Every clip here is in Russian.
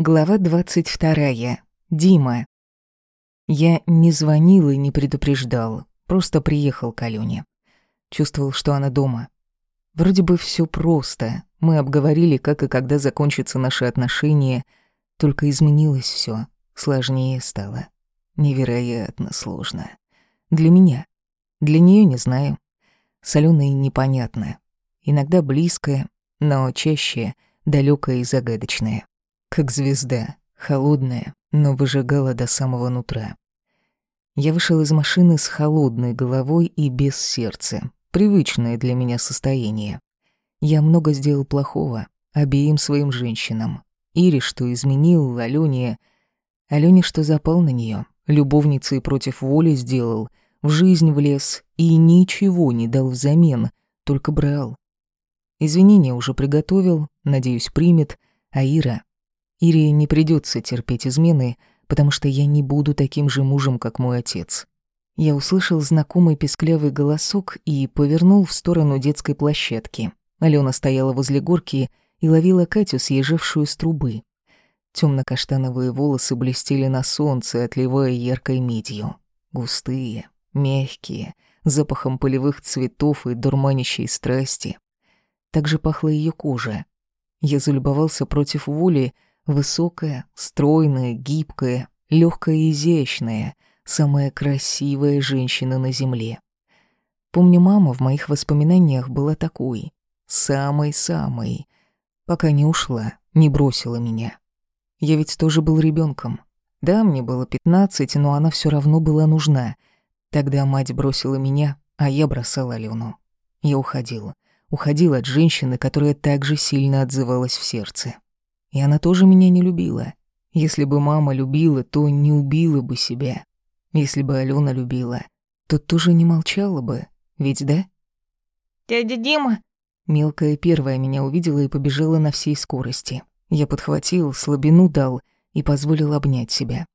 Глава 22. Дима. Я не звонил и не предупреждал, просто приехал к Алёне. Чувствовал, что она дома. Вроде бы все просто. Мы обговорили, как и когда закончатся наши отношения, только изменилось все, сложнее стало. Невероятно сложно. Для меня. Для нее не знаю. С Алёной непонятно. Иногда близкое, но чаще далекое и загадочное как звезда, холодная, но выжигала до самого нутра. Я вышел из машины с холодной головой и без сердца, привычное для меня состояние. Я много сделал плохого обеим своим женщинам. Ире, что изменил, Алёне... Алёне, что запал на неё, любовницей против воли сделал, в жизнь влез и ничего не дал взамен, только брал. Извинения уже приготовил, надеюсь, примет, а Ира Ире не придется терпеть измены, потому что я не буду таким же мужем, как мой отец. Я услышал знакомый песклявый голосок и повернул в сторону детской площадки. Алена стояла возле горки и ловила Катю, съезжавшую с трубы. Темно-каштановые волосы блестели на солнце, отливая яркой медью. Густые, мягкие, запахом полевых цветов и дурманящей страсти. Так же пахла ее кожа. Я залюбовался против воли, Высокая, стройная, гибкая, легкая и изящная, самая красивая женщина на земле. Помню, мама в моих воспоминаниях была такой, самой-самой, пока не ушла, не бросила меня. Я ведь тоже был ребенком. Да, мне было пятнадцать, но она все равно была нужна. Тогда мать бросила меня, а я бросал Алену. Я уходила. Уходила от женщины, которая так же сильно отзывалась в сердце. И она тоже меня не любила. Если бы мама любила, то не убила бы себя. Если бы Алена любила, то тоже не молчала бы. Ведь да? «Дядя Дима!» Мелкая первая меня увидела и побежала на всей скорости. Я подхватил, слабину дал и позволил обнять себя.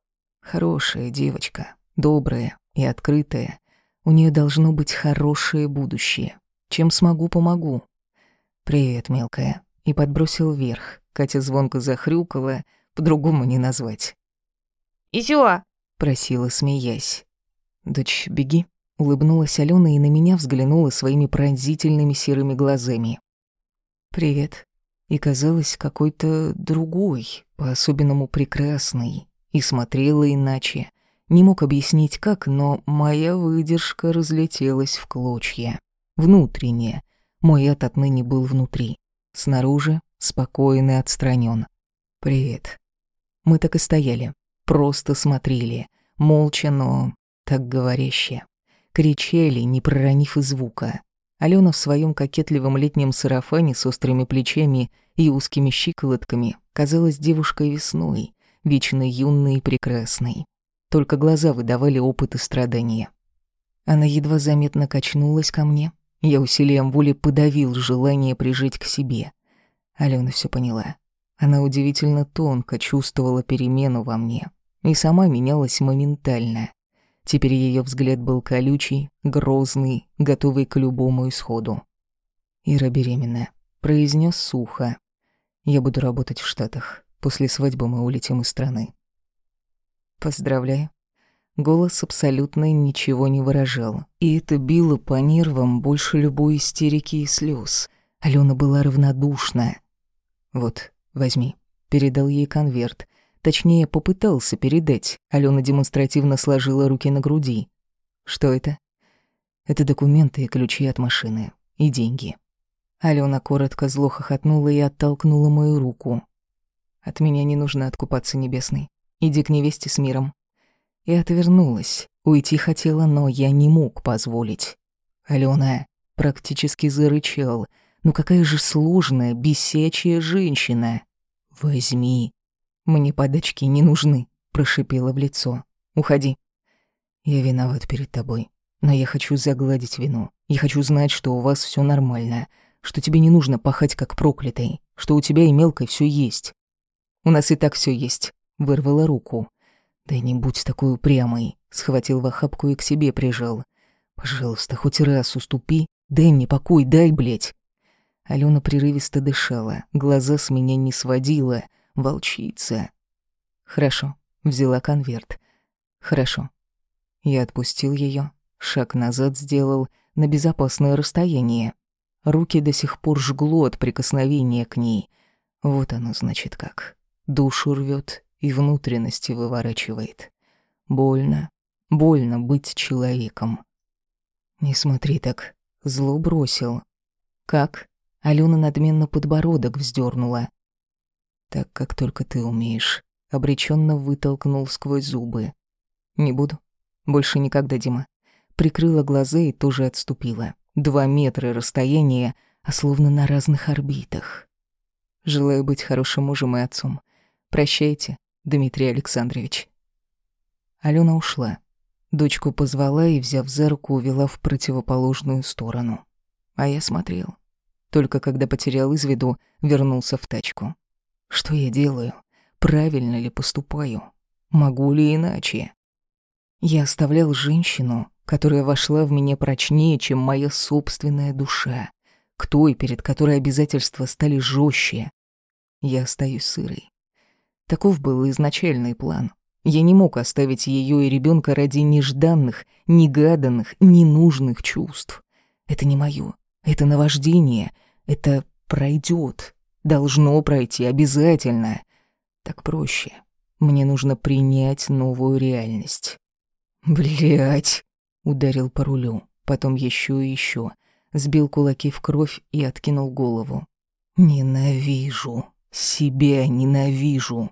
Хорошая девочка, добрая и открытая. У нее должно быть хорошее будущее. Чем смогу, помогу. «Привет, мелкая», и подбросил вверх. Катя звонко захрюкала, по-другому не назвать. «Изюа!» — просила, смеясь. «Дочь, беги!» — улыбнулась Алена и на меня взглянула своими пронзительными серыми глазами. «Привет!» И казалась какой-то другой, по-особенному прекрасной, и смотрела иначе. Не мог объяснить как, но моя выдержка разлетелась в клочья. Внутренне. Мой ад отныне был внутри. Снаружи спокоен и отстранен. «Привет». Мы так и стояли, просто смотрели, молча, но так говоряще. Кричали, не проронив и звука. Алена в своем кокетливом летнем сарафане с острыми плечами и узкими щиколотками казалась девушкой весной, вечно юной и прекрасной. Только глаза выдавали опыт и страдания. Она едва заметно качнулась ко мне. Я усилием воли подавил желание прижить к себе — Алена все поняла. Она удивительно тонко чувствовала перемену во мне и сама менялась моментально. Теперь ее взгляд был колючий, грозный, готовый к любому исходу. «Ира беременна», — произнес сухо. «Я буду работать в Штатах. После свадьбы мы улетим из страны». «Поздравляю». Голос абсолютно ничего не выражал, и это било по нервам больше любой истерики и слез. Алена была равнодушна, «Вот, возьми». Передал ей конверт. Точнее, попытался передать. Алена демонстративно сложила руки на груди. «Что это?» «Это документы и ключи от машины. И деньги». Алена коротко зло хохотнула и оттолкнула мою руку. «От меня не нужно откупаться, Небесный. Иди к невесте с миром». И отвернулась. Уйти хотела, но я не мог позволить. Алена практически зарычал — ну какая же сложная, бесячая женщина. Возьми. Мне подачки не нужны, прошипела в лицо. Уходи. Я виноват перед тобой, но я хочу загладить вину. Я хочу знать, что у вас все нормально, что тебе не нужно пахать как проклятый, что у тебя и мелкой все есть. У нас и так все есть, вырвала руку. Да не будь такой упрямой, схватил в охапку и к себе прижал. Пожалуйста, хоть раз уступи, дай мне покой, дай, блядь. Алена прерывисто дышала, глаза с меня не сводила, волчица. Хорошо, взяла конверт. Хорошо. Я отпустил ее, шаг назад сделал на безопасное расстояние. Руки до сих пор жгло от прикосновения к ней. Вот оно, значит, как. Душу рвет и внутренности выворачивает. Больно, больно быть человеком. Не смотри так, зло бросил. Как? Алена надменно подбородок вздернула. Так, как только ты умеешь, обреченно вытолкнул сквозь зубы. Не буду. Больше никогда, Дима. Прикрыла глаза и тоже отступила. Два метра расстояния, а словно на разных орбитах. Желаю быть хорошим мужем и отцом. Прощайте, Дмитрий Александрович. Алена ушла. Дочку позвала и, взяв за руку, увела в противоположную сторону. А я смотрел. Только когда потерял из виду, вернулся в тачку. Что я делаю? Правильно ли поступаю? Могу ли иначе? Я оставлял женщину, которая вошла в меня прочнее, чем моя собственная душа, к той, перед которой обязательства стали жестче. Я остаюсь сырой. Таков был изначальный план. Я не мог оставить ее и ребенка ради нежданных, негаданных, ненужных чувств. Это не мое, это наваждение, это пройдет, должно пройти обязательно. Так проще. Мне нужно принять новую реальность. Блять! Ударил по рулю, потом еще и еще. Сбил кулаки в кровь и откинул голову. Ненавижу. Себя ненавижу.